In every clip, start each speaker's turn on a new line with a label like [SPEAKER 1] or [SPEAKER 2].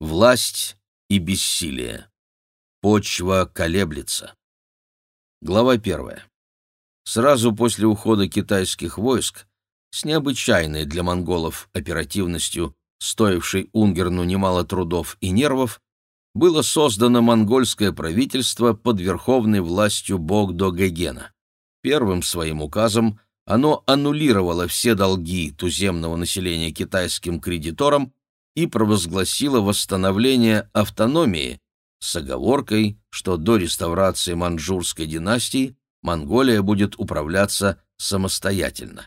[SPEAKER 1] Власть и бессилие. Почва колеблется. Глава первая. Сразу после ухода китайских войск, с необычайной для монголов оперативностью, стоившей Унгерну немало трудов и нервов, было создано монгольское правительство под верховной властью Богдо-Гегена. Первым своим указом оно аннулировало все долги туземного населения китайским кредиторам и провозгласила восстановление автономии с оговоркой, что до реставрации манчжурской династии Монголия будет управляться самостоятельно.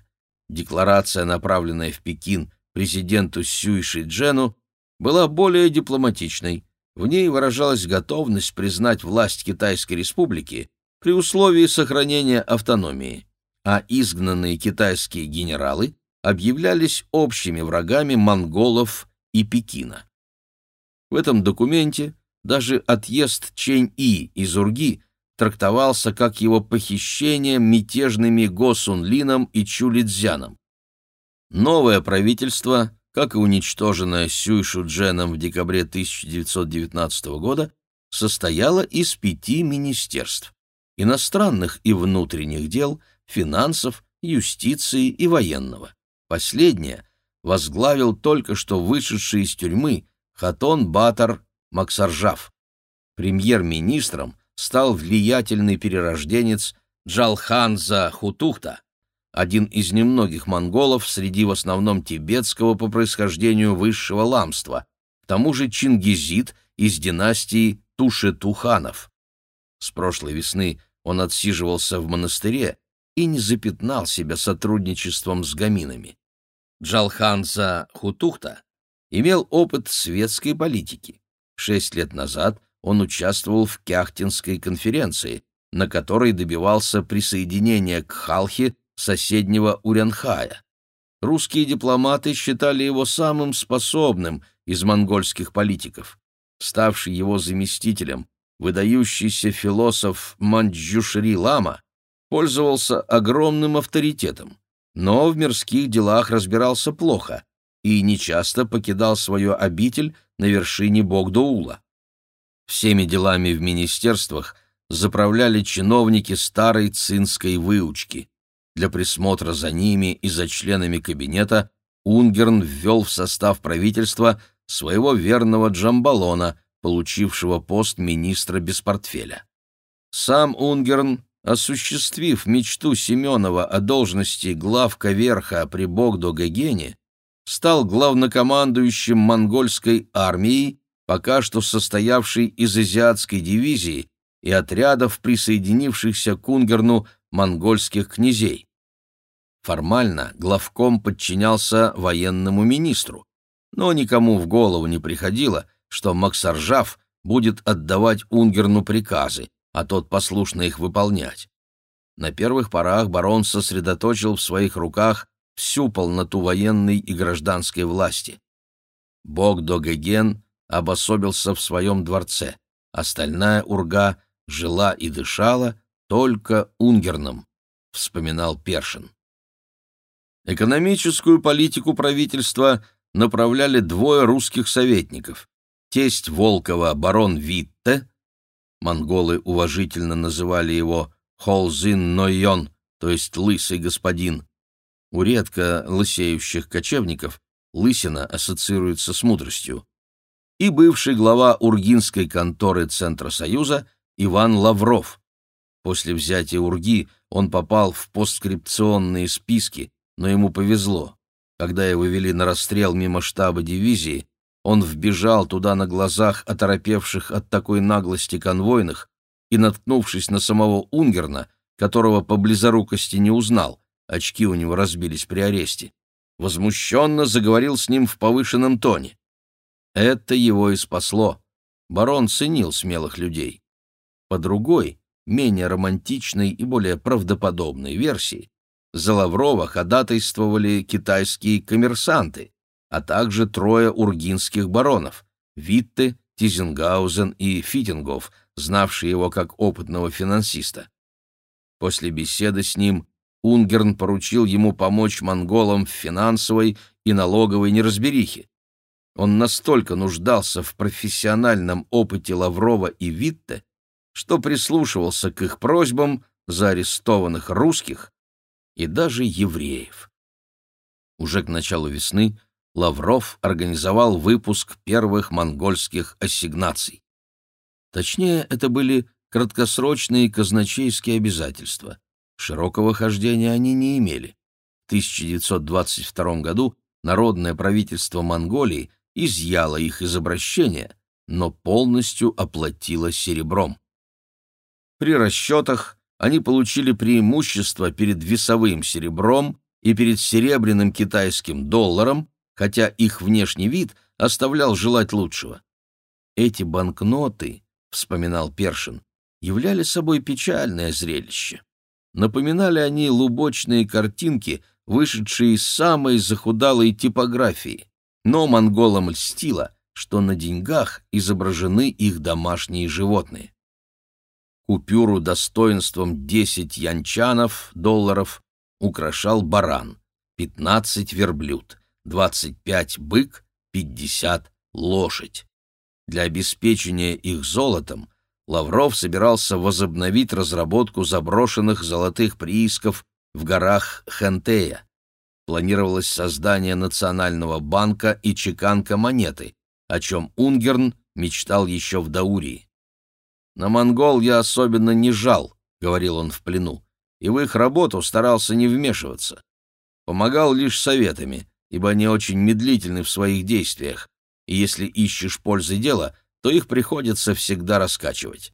[SPEAKER 1] Декларация, направленная в Пекин президенту Сюй Шиджену, была более дипломатичной. В ней выражалась готовность признать власть Китайской республики при условии сохранения автономии, а изгнанные китайские генералы объявлялись общими врагами монголов и Пекина. В этом документе даже отъезд Чэнь-И из Урги трактовался как его похищение мятежными Го Сунлином и Чулидзяном. Новое правительство, как и уничтоженное Сюй Шудженом в декабре 1919 года, состояло из пяти министерств – иностранных и внутренних дел, финансов, юстиции и военного. Последнее возглавил только что вышедший из тюрьмы Хатон Батар Максаржав. Премьер-министром стал влиятельный перерожденец Джалханза Хутухта, один из немногих монголов среди в основном тибетского по происхождению высшего ламства, к тому же чингизид из династии Тушетуханов. С прошлой весны он отсиживался в монастыре и не запятнал себя сотрудничеством с гаминами. Джалханза Хутухта имел опыт светской политики. Шесть лет назад он участвовал в Кяхтинской конференции, на которой добивался присоединения к Халхе соседнего Урянхая. Русские дипломаты считали его самым способным из монгольских политиков. Ставший его заместителем, выдающийся философ Манджушри Лама пользовался огромным авторитетом но в мирских делах разбирался плохо и нечасто покидал свою обитель на вершине Богдуула. Всеми делами в министерствах заправляли чиновники старой цинской выучки. Для присмотра за ними и за членами кабинета Унгерн ввел в состав правительства своего верного Джамбалона, получившего пост министра без портфеля. Сам Унгерн осуществив мечту Семенова о должности главка верха при Богдо-Гогене, стал главнокомандующим монгольской армией, пока что состоявшей из азиатской дивизии и отрядов, присоединившихся к Унгерну монгольских князей. Формально главком подчинялся военному министру, но никому в голову не приходило, что Максаржав будет отдавать Унгерну приказы, а тот послушно их выполнять. На первых порах барон сосредоточил в своих руках всю полноту военной и гражданской власти. Бог Догеген обособился в своем дворце, остальная урга жила и дышала только Унгерном, вспоминал Першин. Экономическую политику правительства направляли двое русских советников. Тесть Волкова барон Витте Монголы уважительно называли его Холзин Нойон, то есть «лысый господин». У редко лысеющих кочевников лысина ассоциируется с мудростью. И бывший глава Ургинской конторы Центра Союза Иван Лавров. После взятия Урги он попал в постскрипционные списки, но ему повезло. Когда его вели на расстрел мимо штаба дивизии, он вбежал туда на глазах оторопевших от такой наглости конвойных и, наткнувшись на самого Унгерна, которого по близорукости не узнал, очки у него разбились при аресте, возмущенно заговорил с ним в повышенном тоне. Это его и спасло. Барон ценил смелых людей. По другой, менее романтичной и более правдоподобной версии, за Лаврова ходатайствовали китайские коммерсанты, а также трое ургинских баронов — Витте, Тизенгаузен и Фитингов, знавшие его как опытного финансиста. После беседы с ним Унгерн поручил ему помочь монголам в финансовой и налоговой неразберихе. Он настолько нуждался в профессиональном опыте Лаврова и Витте, что прислушивался к их просьбам за арестованных русских и даже евреев. Уже к началу весны Лавров организовал выпуск первых монгольских ассигнаций. Точнее, это были краткосрочные казначейские обязательства. Широкого хождения они не имели. В 1922 году народное правительство Монголии изъяло их из обращения, но полностью оплатило серебром. При расчетах они получили преимущество перед весовым серебром и перед серебряным китайским долларом, хотя их внешний вид оставлял желать лучшего. Эти банкноты, вспоминал Першин, являли собой печальное зрелище. Напоминали они лубочные картинки, вышедшие из самой захудалой типографии, но монголам льстило, что на деньгах изображены их домашние животные. Купюру достоинством 10 янчанов, долларов, украшал баран, 15 верблюд, 25 бык, 50 лошадь. Для обеспечения их золотом Лавров собирался возобновить разработку заброшенных золотых приисков в горах Хентея. Планировалось создание Национального банка и чеканка монеты, о чем Унгерн мечтал еще в Даурии. «На монгол я особенно не жал», — говорил он в плену, и в их работу старался не вмешиваться. Помогал лишь советами, ибо они очень медлительны в своих действиях, и если ищешь пользы дела, то их приходится всегда раскачивать.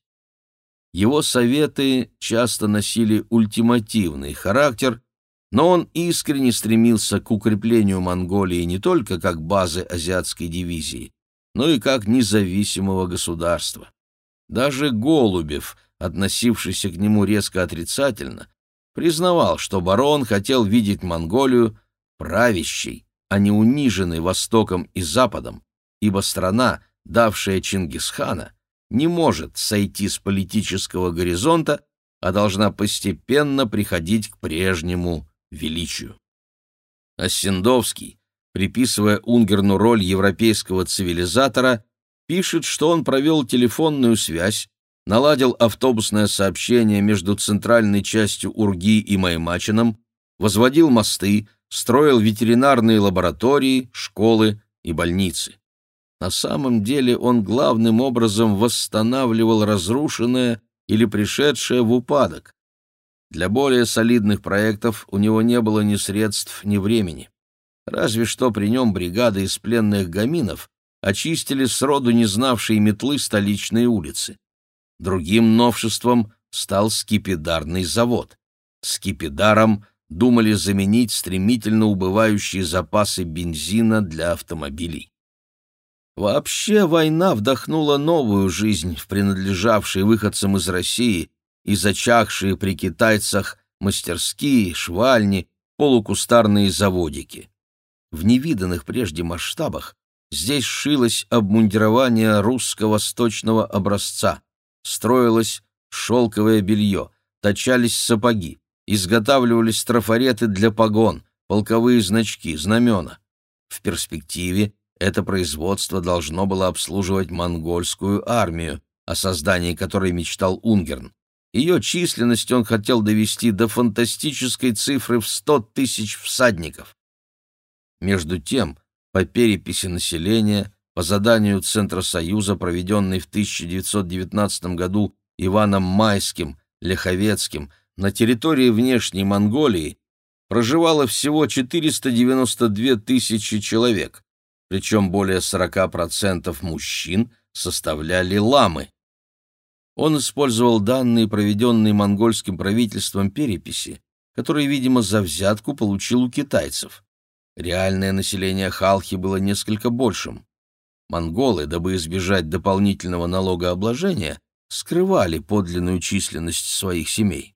[SPEAKER 1] Его советы часто носили ультимативный характер, но он искренне стремился к укреплению Монголии не только как базы азиатской дивизии, но и как независимого государства. Даже Голубев, относившийся к нему резко отрицательно, признавал, что барон хотел видеть Монголию правящей, а не униженной Востоком и Западом, ибо страна, давшая Чингисхана, не может сойти с политического горизонта, а должна постепенно приходить к прежнему величию. Осендовский, приписывая Унгерну роль европейского цивилизатора, пишет, что он провел телефонную связь, наладил автобусное сообщение между центральной частью Урги и Маймачином, возводил мосты, строил ветеринарные лаборатории, школы и больницы. На самом деле он главным образом восстанавливал разрушенное или пришедшее в упадок. Для более солидных проектов у него не было ни средств, ни времени. Разве что при нем бригады из пленных гаминов очистили сроду не знавшие метлы столичные улицы. Другим новшеством стал скипидарный завод. Скипидаром думали заменить стремительно убывающие запасы бензина для автомобилей. Вообще война вдохнула новую жизнь в принадлежавшие выходцам из России и зачахшие при китайцах мастерские, швальни, полукустарные заводики. В невиданных прежде масштабах здесь шилось обмундирование русско-восточного образца, строилось шелковое белье, точались сапоги, изготавливались трафареты для погон, полковые значки, знамена. В перспективе это производство должно было обслуживать монгольскую армию, о создании которой мечтал Унгерн. Ее численность он хотел довести до фантастической цифры в 100 тысяч всадников. Между тем, по переписи населения, по заданию Центра Союза, проведенной в 1919 году Иваном Майским, Леховецким, на территории внешней Монголии проживало всего 492 тысячи человек, причем более 40% мужчин составляли ламы. Он использовал данные, проведенные монгольским правительством переписи, которые, видимо, за взятку получил у китайцев. Реальное население Халхи было несколько большим. Монголы, дабы избежать дополнительного налогообложения, скрывали подлинную численность своих семей.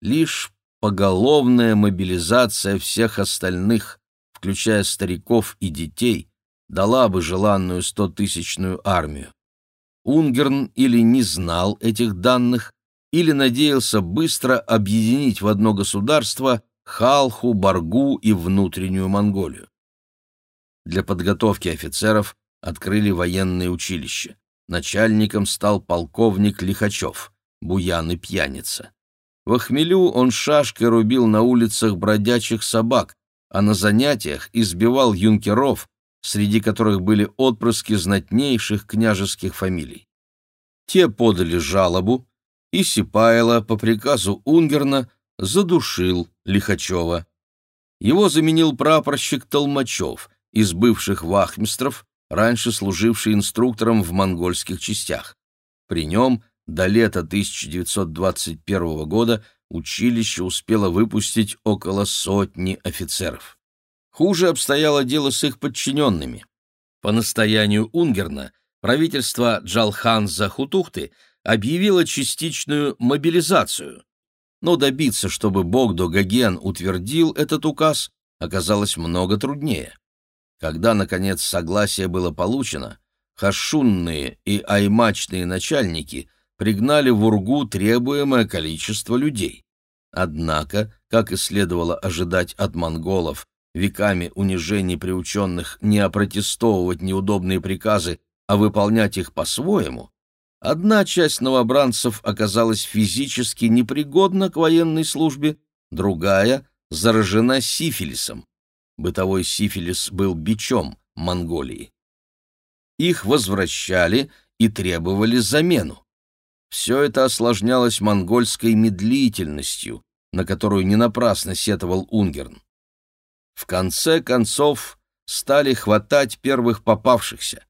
[SPEAKER 1] Лишь поголовная мобилизация всех остальных, включая стариков и детей, дала бы желанную стотысячную армию. Унгерн или не знал этих данных, или надеялся быстро объединить в одно государство Халху, Баргу и внутреннюю Монголию. для подготовки офицеров открыли военное училище. Начальником стал полковник Лихачев, буян и пьяница. В хмелю он шашкой рубил на улицах бродячих собак, а на занятиях избивал юнкеров, среди которых были отпрыски знатнейших княжеских фамилий. Те подали жалобу, и Сипайло по приказу Унгерна задушил Лихачева. Его заменил прапорщик Толмачев из бывших вахмистров, раньше служивший инструктором в монгольских частях. При нем до лета 1921 года училище успело выпустить около сотни офицеров. Хуже обстояло дело с их подчиненными. По настоянию Унгерна правительство Джалханза Хутухты объявило частичную мобилизацию, но добиться, чтобы Богдо Гоген утвердил этот указ, оказалось много труднее. Когда, наконец, согласие было получено, хашунные и аймачные начальники пригнали в Ургу требуемое количество людей. Однако, как и следовало ожидать от монголов, веками унижений приученных не опротестовывать неудобные приказы, а выполнять их по-своему, одна часть новобранцев оказалась физически непригодна к военной службе, другая заражена сифилисом. Бытовой сифилис был бичом Монголии. Их возвращали и требовали замену. Все это осложнялось монгольской медлительностью, на которую не напрасно сетовал Унгерн. В конце концов стали хватать первых попавшихся,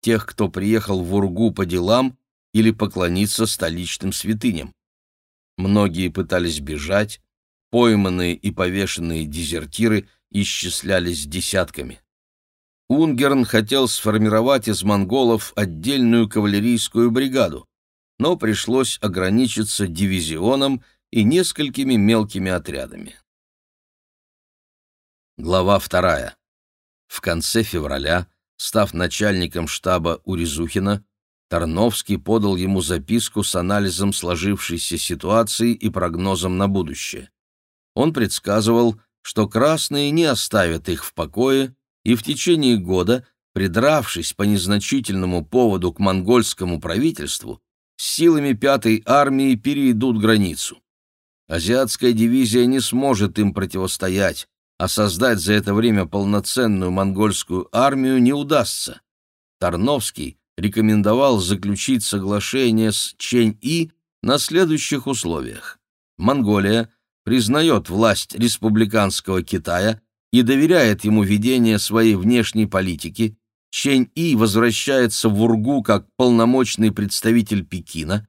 [SPEAKER 1] тех, кто приехал в Ургу по делам или поклониться столичным святыням. Многие пытались бежать, пойманные и повешенные дезертиры исчислялись десятками. Унгерн хотел сформировать из монголов отдельную кавалерийскую бригаду, но пришлось ограничиться дивизионом и несколькими мелкими отрядами. Глава вторая. В конце февраля, став начальником штаба Уризухина, Тарновский подал ему записку с анализом сложившейся ситуации и прогнозом на будущее. Он предсказывал, что красные не оставят их в покое и в течение года, придравшись по незначительному поводу к монгольскому правительству, с силами пятой армии перейдут границу. Азиатская дивизия не сможет им противостоять, а создать за это время полноценную монгольскую армию не удастся. Тарновский рекомендовал заключить соглашение с Чень-И на следующих условиях. Монголия признает власть республиканского Китая и доверяет ему ведение своей внешней политики, Чень-И возвращается в Ургу как полномочный представитель Пекина,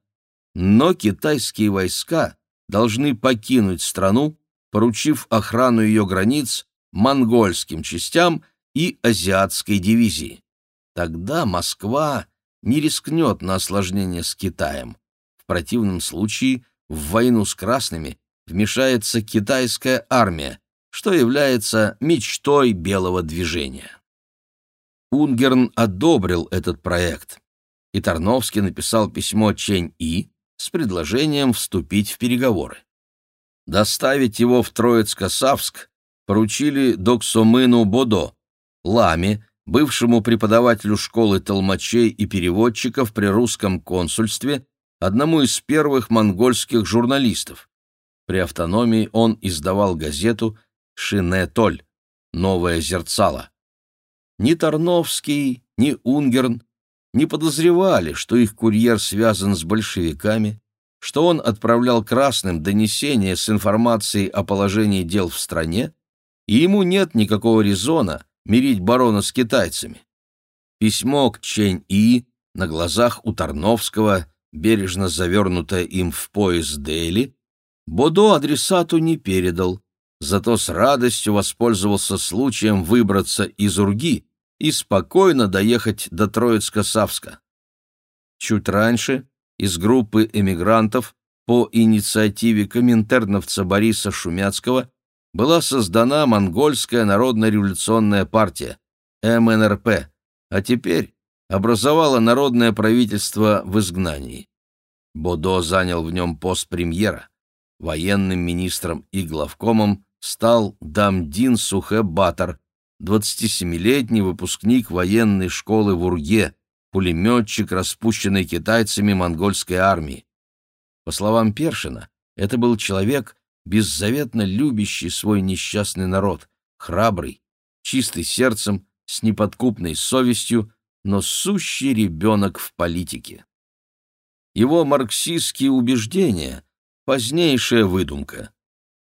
[SPEAKER 1] но китайские войска должны покинуть страну, поручив охрану ее границ монгольским частям и азиатской дивизии. Тогда Москва не рискнет на осложнение с Китаем. В противном случае в войну с красными вмешается китайская армия, что является мечтой белого движения. Унгерн одобрил этот проект, и Тарновский написал письмо Чень-И с предложением вступить в переговоры. Доставить его в Троицко-Савск поручили Доксомыну Бодо, ламе, бывшему преподавателю школы толмачей и переводчиков при русском консульстве, одному из первых монгольских журналистов. При автономии он издавал газету «Шине-Толь» — «Новое зерцало». Ни Тарновский, ни Унгерн не подозревали, что их курьер связан с большевиками, что он отправлял красным донесения с информацией о положении дел в стране, и ему нет никакого резона мирить барона с китайцами. Письмо к Чень-И на глазах у Тарновского, бережно завернутое им в пояс Дели, Бодо адресату не передал, зато с радостью воспользовался случаем выбраться из Урги и спокойно доехать до Троицка-Савска. Чуть раньше из группы эмигрантов по инициативе коминтерновца Бориса Шумяцкого была создана Монгольская народно-революционная партия, МНРП, а теперь образовала народное правительство в изгнании. Бодо занял в нем пост премьера. Военным министром и главкомом стал Дамдин Сухэ-Батор, 27-летний выпускник военной школы в Урге, пулеметчик, распущенный китайцами монгольской армии. По словам Першина, это был человек, беззаветно любящий свой несчастный народ, храбрый, чистый сердцем, с неподкупной совестью, но сущий ребенок в политике. Его марксистские убеждения — позднейшая выдумка.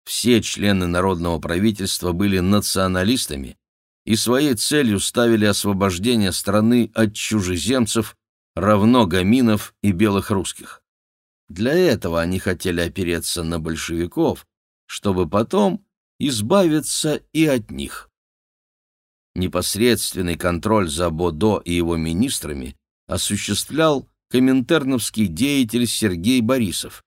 [SPEAKER 1] Все члены народного правительства были националистами и своей целью ставили освобождение страны от чужеземцев, равно гаминов и белых русских. Для этого они хотели опереться на большевиков, чтобы потом избавиться и от них. Непосредственный контроль за Бодо и его министрами осуществлял коминтерновский деятель Сергей Борисов.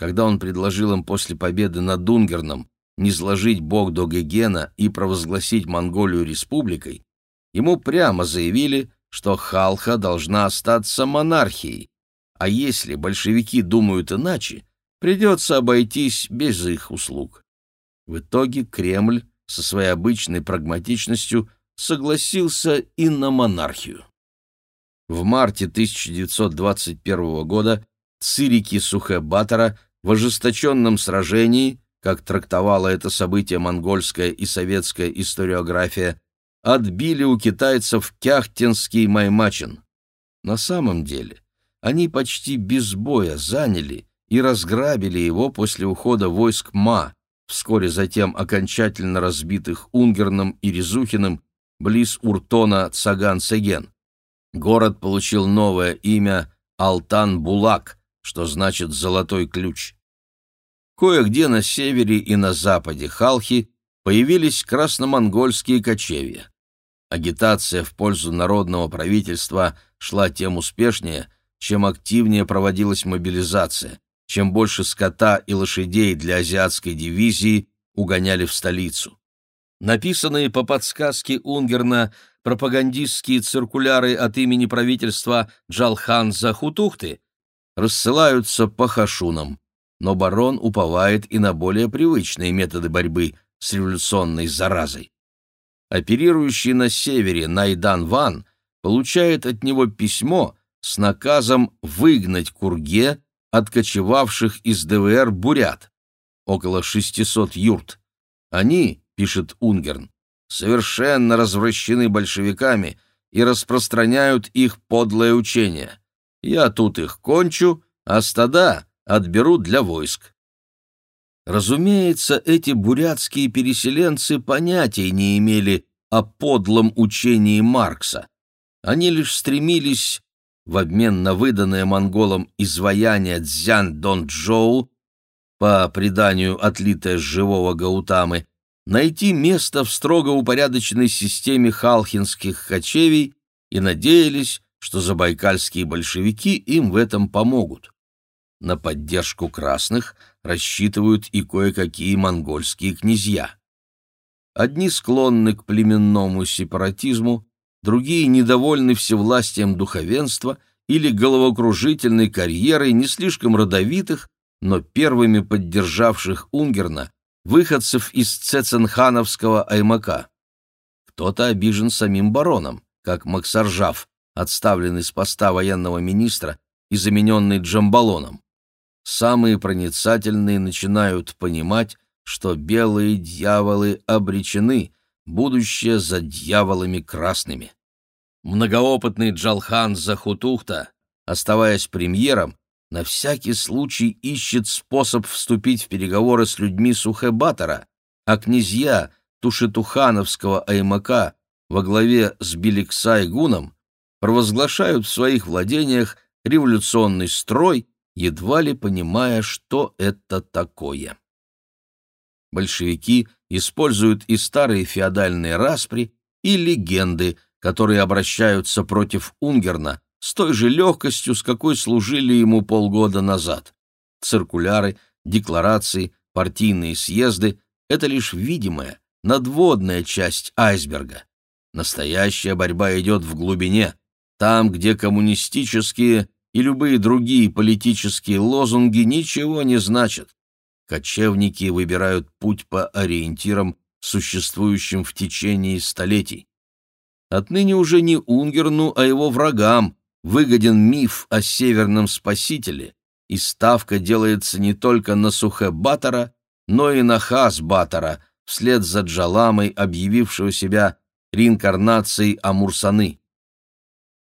[SPEAKER 1] Когда он предложил им после победы над Дунгерном низложить бог до Гегена и провозгласить Монголию республикой, ему прямо заявили, что Халха должна остаться монархией, а если большевики думают иначе, придется обойтись без их услуг. В итоге Кремль со своей обычной прагматичностью согласился и на монархию. В марте 1921 года цирики Сухэ-Батора в ожесточенном сражении, как трактовала это событие монгольская и советская историография, отбили у китайцев Кяхтинский Маймачин. На самом деле они почти без боя заняли и разграбили его после ухода войск Ма, вскоре затем окончательно разбитых Унгерном и Резухиным близ Уртона Цаган-Сеген. Город получил новое имя Алтан-Булак, что значит «золотой ключ». Кое-где на севере и на западе Халхи появились красномонгольские кочевья. Агитация в пользу народного правительства шла тем успешнее – чем активнее проводилась мобилизация, чем больше скота и лошадей для азиатской дивизии угоняли в столицу. Написанные по подсказке Унгерна пропагандистские циркуляры от имени правительства Джалхан Захутухты рассылаются по хашунам, но барон уповает и на более привычные методы борьбы с революционной заразой. Оперирующий на севере Найдан Ван получает от него письмо, с наказом выгнать Курге откочевавших из ДВР бурят, около 600 юрт. Они, пишет Унгерн, совершенно развращены большевиками и распространяют их подлое учение. Я тут их кончу, а стада отберу для войск. Разумеется, эти бурятские переселенцы понятия не имели о подлом учении Маркса. Они лишь стремились в обмен на выданное монголам изваяние Цзян Дон Джоу, по преданию отлитое с живого Гаутамы, найти место в строго упорядоченной системе халхинских кочевий и надеялись, что забайкальские большевики им в этом помогут. На поддержку красных рассчитывают и кое-какие монгольские князья. Одни склонны к племенному сепаратизму, другие недовольны всевластием духовенства или головокружительной карьерой не слишком родовитых, но первыми поддержавших Унгерна, выходцев из Цеценхановского аймака. Кто-то обижен самим бароном, как Максаржав, отставленный с поста военного министра и замененный Джамбалоном. Самые проницательные начинают понимать, что белые дьяволы обречены, будущее за дьяволами красными. Многоопытный Джалхан Захутухта, оставаясь премьером, на всякий случай ищет способ вступить в переговоры с людьми Сухебатора, а князья Тушетухановского аймака во главе с Беликсай-гуном провозглашают в своих владениях революционный строй, едва ли понимая, что это такое. Большевики используют и старые феодальные распри, и легенды, которые обращаются против Унгерна с той же легкостью, с какой служили ему полгода назад. Циркуляры, декларации, партийные съезды — это лишь видимая, надводная часть айсберга. Настоящая борьба идет в глубине, там, где коммунистические и любые другие политические лозунги ничего не значат. Кочевники выбирают путь по ориентирам, существующим в течение столетий. Отныне уже не Унгерну, а его врагам выгоден миф о северном спасителе, и ставка делается не только на Сухе-Батора, но и на Хас-Батора, вслед за Джаламой, объявившего себя реинкарнацией Амурсаны.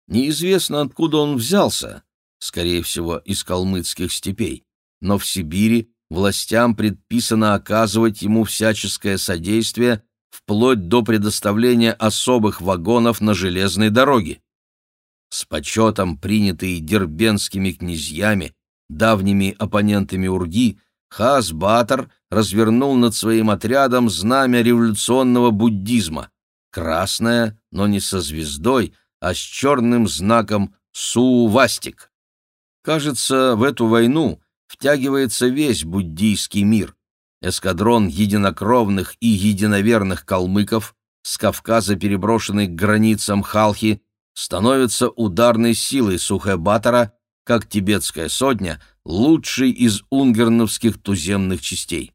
[SPEAKER 1] Неизвестно, откуда он взялся, скорее всего, из калмыцких степей, но в Сибири властям предписано оказывать ему всяческое содействие вплоть до предоставления особых вагонов на железной дороге. С почетом, принятые дербенскими князьями, давними оппонентами Урги, Хас-Батор развернул над своим отрядом знамя революционного буддизма, красное, но не со звездой, а с черным знаком Сувастик. Кажется, в эту войну втягивается весь буддийский мир. Эскадрон единокровных и единоверных калмыков, с Кавказа переброшенный к границам Халхи, становится ударной силой Сухебатора, как тибетская сотня, лучшей из унгерновских туземных частей.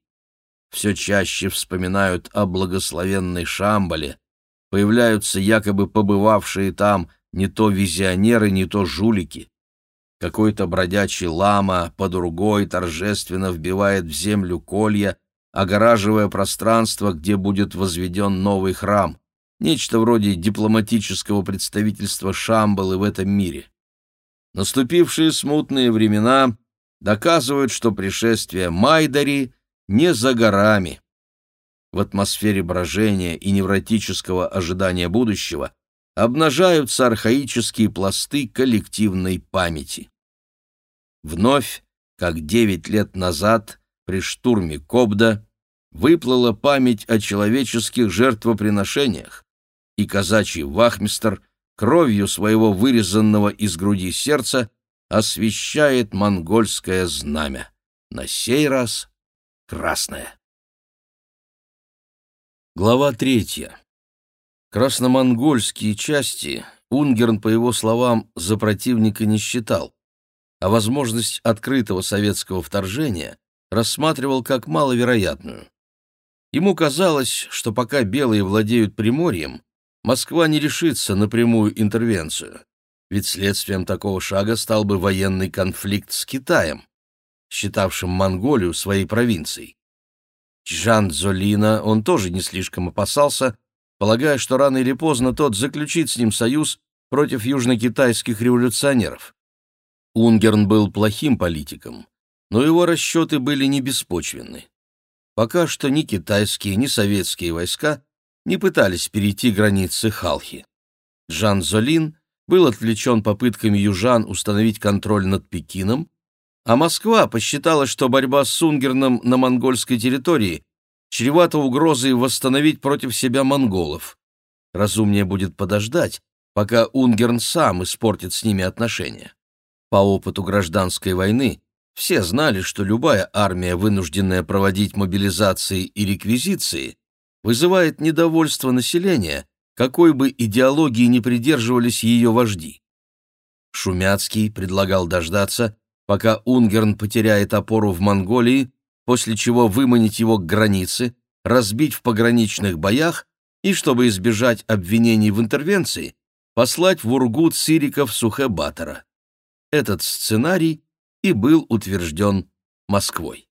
[SPEAKER 1] Все чаще вспоминают о благословенной Шамбале, появляются якобы побывавшие там не то визионеры, не то жулики. Какой-то бродячий лама по другой торжественно вбивает в землю колья, огораживая пространство, где будет возведен новый храм. Нечто вроде дипломатического представительства Шамбалы в этом мире. Наступившие смутные времена доказывают, что пришествие Майдари не за горами. В атмосфере брожения и невротического ожидания будущего обнажаются архаические пласты коллективной памяти. Вновь, как девять лет назад, при штурме Кобда, выплыла память о человеческих жертвоприношениях, и казачий вахмистр кровью своего вырезанного из груди сердца освещает монгольское знамя, на сей раз красное. Глава третья. Красномонгольские части Унгерн, по его словам, за противника не считал, а возможность открытого советского вторжения рассматривал как маловероятную. Ему казалось, что пока белые владеют Приморьем, Москва не решится на прямую интервенцию, ведь следствием такого шага стал бы военный конфликт с Китаем, считавшим Монголию своей провинцией. Жан Золина он тоже не слишком опасался, полагая, что рано или поздно тот заключит с ним союз против южнокитайских революционеров. Унгерн был плохим политиком, но его расчеты были не беспочвенны. Пока что ни китайские, ни советские войска не пытались перейти границы Халхи. Жан Золин был отвлечен попытками южан установить контроль над Пекином, а Москва посчитала, что борьба с Сунгерном на монгольской территории чревата угрозой восстановить против себя монголов. Разумнее будет подождать, пока Унгерн сам испортит с ними отношения. По опыту гражданской войны все знали, что любая армия, вынужденная проводить мобилизации и реквизиции, вызывает недовольство населения, какой бы идеологии не придерживались ее вожди. Шумяцкий предлагал дождаться, пока Унгерн потеряет опору в Монголии, после чего выманить его к границе, разбить в пограничных боях и, чтобы избежать обвинений в интервенции, послать в Ургут сириков Сухебатора. Этот сценарий и был утвержден Москвой.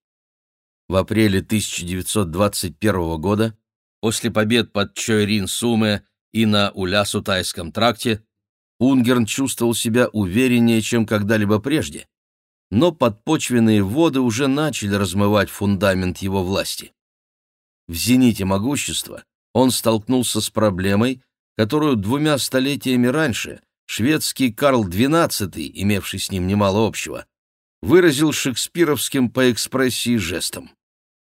[SPEAKER 1] В апреле 1921 года После побед под Чойрин-Суме и на Улясу-Тайском тракте Унгерн чувствовал себя увереннее, чем когда-либо прежде, но подпочвенные воды уже начали размывать фундамент его власти. В зените могущества он столкнулся с проблемой, которую двумя столетиями раньше шведский Карл XII, имевший с ним немало общего, выразил шекспировским по экспрессии жестом.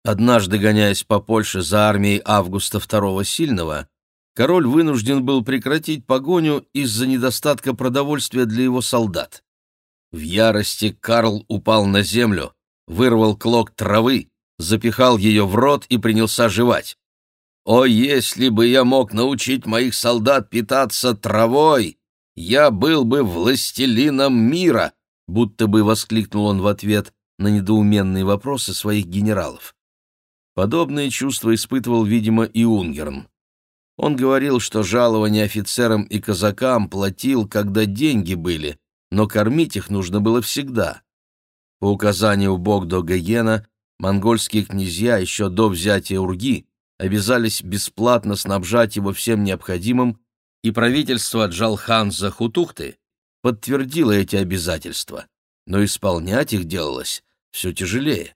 [SPEAKER 1] Однажды, гоняясь по Польше за армией Августа II Сильного, король вынужден был прекратить погоню из-за недостатка продовольствия для его солдат. В ярости Карл упал на землю, вырвал клок травы, запихал ее в рот и принялся жевать. «О, если бы я мог научить моих солдат питаться травой, я был бы властелином мира!» будто бы воскликнул он в ответ на недоуменные вопросы своих генералов. Подобные чувства испытывал, видимо, и Унгерн. Он говорил, что жалование офицерам и казакам платил, когда деньги были, но кормить их нужно было всегда. По указанию Богдо Гагена, монгольские князья еще до взятия Урги обязались бесплатно снабжать его всем необходимым, и правительство Джалханза Хутухты подтвердило эти обязательства, но исполнять их делалось все тяжелее.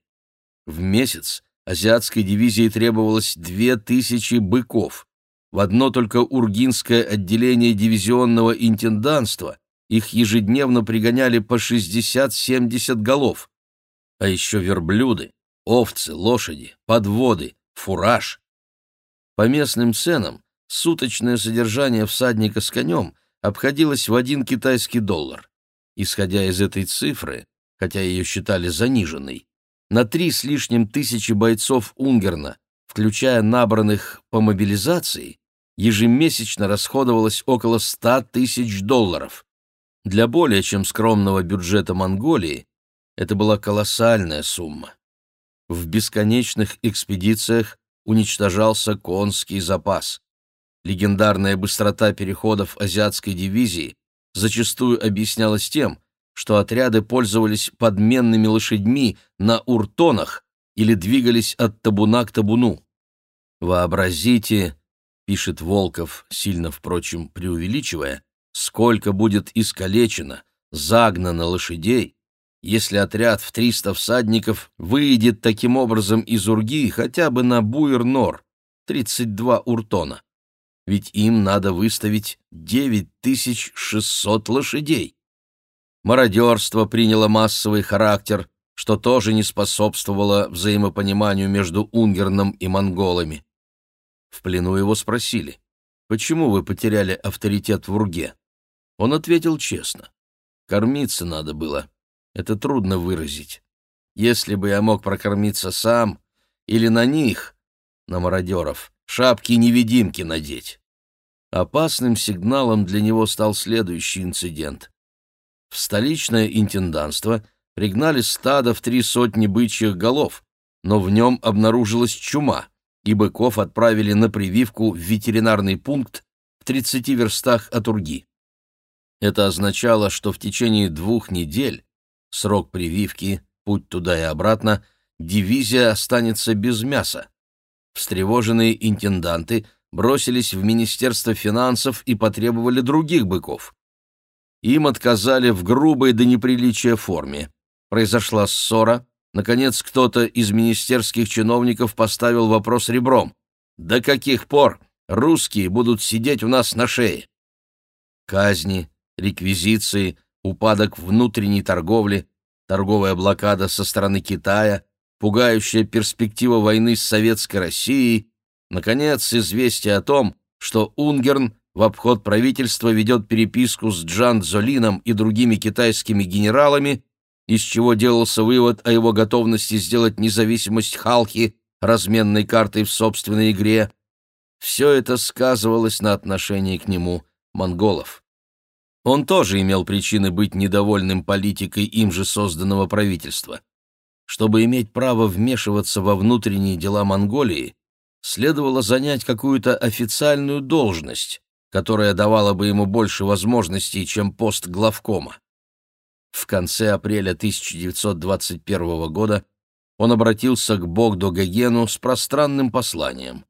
[SPEAKER 1] В месяц азиатской дивизии требовалось две тысячи быков. В одно только Ургинское отделение дивизионного интенданства их ежедневно пригоняли по 60-70 голов. А еще верблюды, овцы, лошади, подводы, фураж. По местным ценам суточное содержание всадника с конем обходилось в один китайский доллар. Исходя из этой цифры, хотя ее считали заниженной, на три с лишним тысячи бойцов Унгерна, включая набранных по мобилизации, ежемесячно расходовалось около ста тысяч долларов. Для более чем скромного бюджета Монголии это была колоссальная сумма. В бесконечных экспедициях уничтожался конский запас. Легендарная быстрота переходов азиатской дивизии зачастую объяснялась тем, что отряды пользовались подменными лошадьми на уртонах или двигались от табуна к табуну. «Вообразите», — пишет Волков, сильно, впрочем, преувеличивая, сколько будет искалечено, загнано лошадей, если отряд в триста всадников выйдет таким образом из Урги хотя бы на Буйр-Нор, 32 уртона. Ведь им надо выставить 9600 лошадей мародерство приняло массовый характер, что тоже не способствовало взаимопониманию между Унгерном и монголами. В плену его спросили, «Почему вы потеряли авторитет в Урге?» Он ответил честно, «Кормиться надо было. Это трудно выразить. Если бы я мог прокормиться сам или на них, на мародеров, шапки-невидимки надеть». Опасным сигналом для него стал следующий инцидент. В столичное интенданство пригнали стадо в три сотни бычьих голов, но в нем обнаружилась чума, и быков отправили на прививку в ветеринарный пункт в 30 верстах от Урги. Это означало, что в течение двух недель, срок прививки, путь туда и обратно, дивизия останется без мяса. Встревоженные интенданты бросились в Министерство финансов и потребовали других быков. Им отказали в грубой до неприличия форме. Произошла ссора. Наконец, кто-то из министерских чиновников поставил вопрос ребром. «До каких пор русские будут сидеть у нас на шее?» Казни, реквизиции, упадок внутренней торговли, торговая блокада со стороны Китая, пугающая перспектива войны с Советской Россией, наконец, известие о том, что Унгерн в обход правительства ведет переписку с Джан Золином и другими китайскими генералами, из чего делался вывод о его готовности сделать независимость Халхи разменной картой в собственной игре. Все это сказывалось на отношении к нему монголов. Он тоже имел причины быть недовольным политикой им же созданного правительства. Чтобы иметь право вмешиваться во внутренние дела Монголии, следовало занять какую-то официальную должность, которая давала бы ему больше возможностей, чем пост главкома. В конце апреля 1921 года он обратился к Богду Гагену с пространным посланием.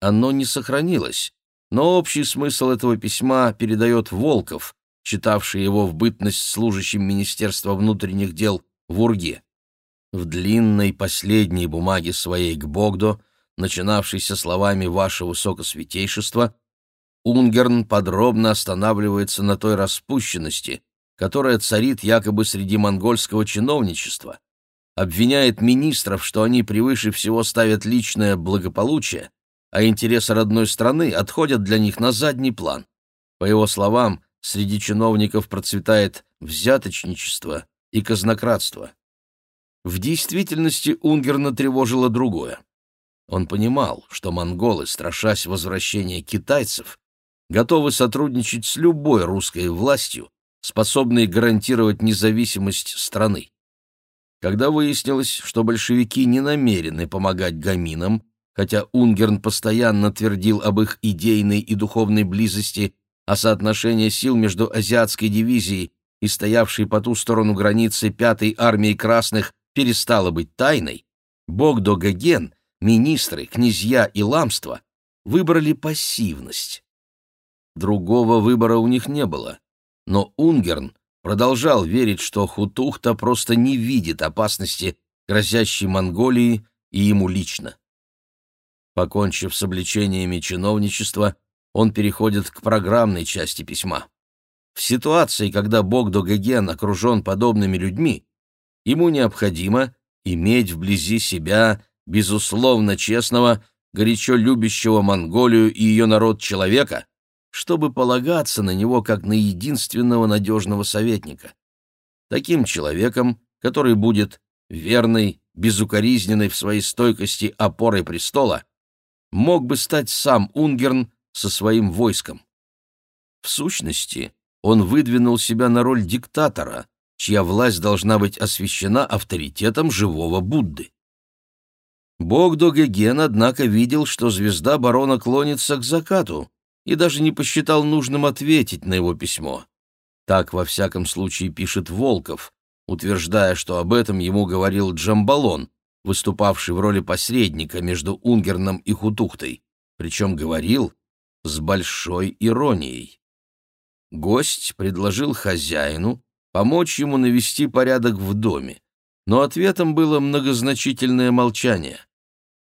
[SPEAKER 1] Оно не сохранилось, но общий смысл этого письма передает Волков, читавший его в бытность служащим Министерства внутренних дел в Урге. В длинной последней бумаге своей к Богдо, начинавшейся словами «Ваше Высокосвятейшество», Унгерн подробно останавливается на той распущенности, которая царит якобы среди монгольского чиновничества, обвиняет министров, что они превыше всего ставят личное благополучие, а интересы родной страны отходят для них на задний план. По его словам, среди чиновников процветает взяточничество и казнократство. В действительности Унгерна тревожило другое. Он понимал, что монголы, страшась возвращения китайцев, готовы сотрудничать с любой русской властью, способной гарантировать независимость страны. Когда выяснилось, что большевики не намерены помогать гаминам, хотя Унгерн постоянно твердил об их идейной и духовной близости, а соотношение сил между азиатской дивизией и стоявшей по ту сторону границы пятой армией красных перестало быть тайной, Богдо Гаген, министры, князья и ламство выбрали пассивность. Другого выбора у них не было, но Унгерн продолжал верить, что Хутухта просто не видит опасности, грозящей Монголии и ему лично. Покончив с обличениями чиновничества, он переходит к программной части письма. В ситуации, когда Богдо Геген окружен подобными людьми, ему необходимо иметь вблизи себя безусловно честного, горячо любящего Монголию и ее народ человека, чтобы полагаться на него как на единственного надежного советника. Таким человеком, который будет верной, безукоризненной в своей стойкости опорой престола, мог бы стать сам Унгерн со своим войском. В сущности, он выдвинул себя на роль диктатора, чья власть должна быть освящена авторитетом живого Будды. Богдо Геген, однако, видел, что звезда барона клонится к закату, и даже не посчитал нужным ответить на его письмо. Так, во всяком случае, пишет Волков, утверждая, что об этом ему говорил Джамбалон, выступавший в роли посредника между Унгерном и Хутухтой, причем говорил с большой иронией. Гость предложил хозяину помочь ему навести порядок в доме, но ответом было многозначительное молчание.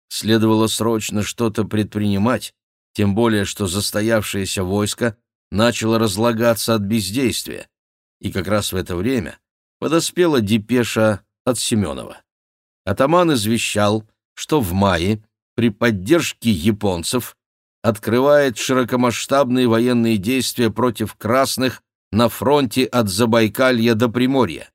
[SPEAKER 1] Следовало срочно что-то предпринимать, тем более что застоявшееся войско начало разлагаться от бездействия, и как раз в это время подоспела депеша от Семенова. Атаман извещал, что в мае при поддержке японцев открывает широкомасштабные военные действия против красных на фронте от Забайкалья до Приморья.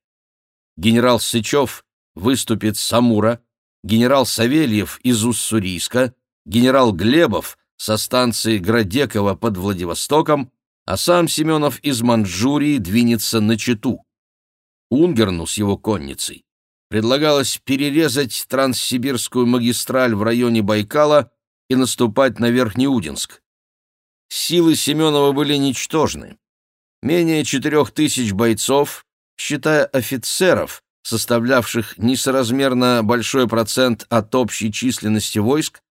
[SPEAKER 1] Генерал Сычев выступит с Амура, генерал Савельев из Уссурийска, генерал Глебов со станции Градекова под Владивостоком, а сам Семенов из Манчжурии двинется на Читу. Унгерну с его конницей предлагалось перерезать транссибирскую магистраль в районе Байкала и наступать на Верхнеудинск. Силы Семенова были ничтожны. Менее четырех тысяч бойцов, считая офицеров, составлявших несоразмерно большой процент от общей численности войск,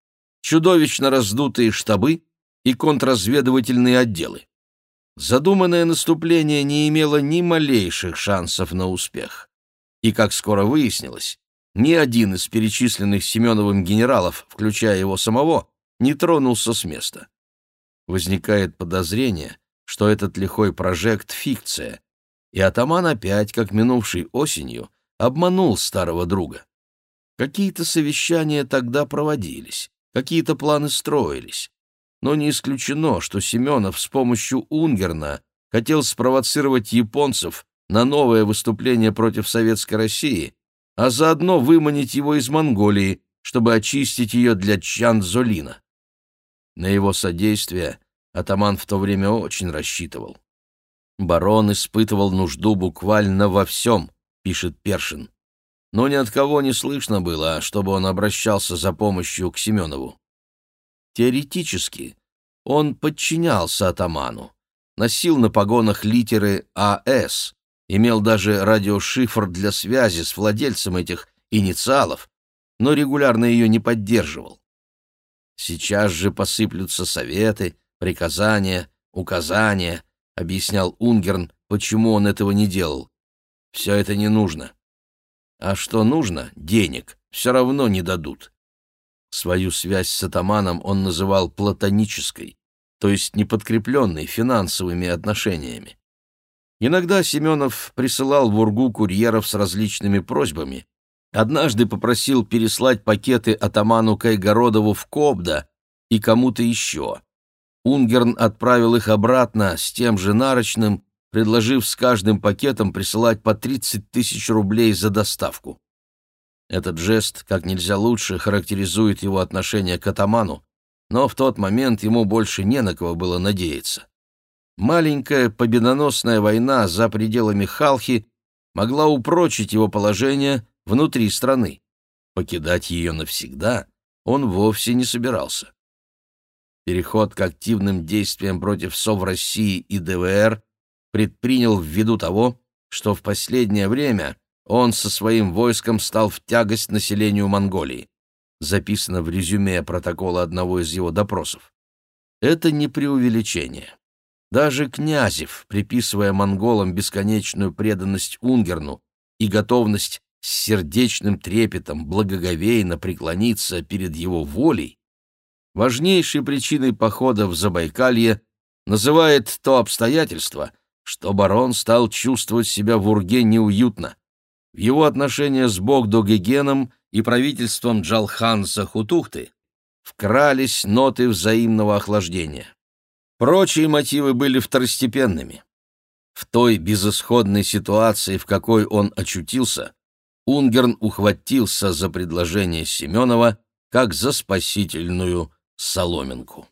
[SPEAKER 1] чудовищно раздутые штабы и контрразведывательные отделы. Задуманное наступление не имело ни малейших шансов на успех. И, как скоро выяснилось, ни один из перечисленных Семеновым генералов, включая его самого, не тронулся с места. Возникает подозрение, что этот лихой прожект — фикция, и атаман опять, как минувшей осенью, обманул старого друга. Какие-то совещания тогда проводились, какие-то планы строились, но не исключено, что Семенов с помощью Унгерна хотел спровоцировать японцев на новое выступление против Советской России, а заодно выманить его из Монголии, чтобы очистить ее для Чан-Золина. На его содействие атаман в то время очень рассчитывал. Барон испытывал нужду буквально во всем, пишет Першин. Но ни от кого не слышно было, чтобы он обращался за помощью к Семенову. Теоретически он подчинялся атаману, носил на погонах литеры АС, имел даже радиошифр для связи с владельцем этих инициалов, но регулярно ее не поддерживал. Сейчас же посыплются советы, приказания, указания, объяснял Унгерн, почему он этого не делал. Все это не нужно. А что нужно, денег, все равно не дадут. Свою связь с атаманом он называл платонической, то есть неподкрепленной финансовыми отношениями. Иногда Семенов присылал в Ургу курьеров с различными просьбами. Однажды попросил переслать пакеты атаману Кайгородову в Кобда и кому-то еще. Унгерн отправил их обратно с тем же нарочным, предложив с каждым пакетом присылать по 30 тысяч рублей за доставку. Этот жест как нельзя лучше характеризует его отношение к атаману, но в тот момент ему больше не на кого было надеяться. Маленькая победоносная война за пределами Халхи могла упрочить его положение внутри страны. Покидать ее навсегда он вовсе не собирался. Переход к активным действиям против СОВ России и ДВР предпринял ввиду того, что в последнее время он со своим войском стал в тягость населению Монголии. Записано в резюме протокола одного из его допросов. Это не преувеличение. Даже Князев, приписывая монголам бесконечную преданность Унгерну и готовность с сердечным трепетом благоговейно преклониться перед его волей, важнейшей причиной похода в Забайкалье называет то обстоятельство, что барон стал чувствовать себя в Урге неуютно. В его отношения с Богдо-Гегеном и правительством Джалханса Хутухты вкрались ноты взаимного охлаждения. Прочие мотивы были второстепенными. В той безысходной ситуации, в какой он очутился, Унгерн ухватился за предложение Семенова как за спасительную соломинку.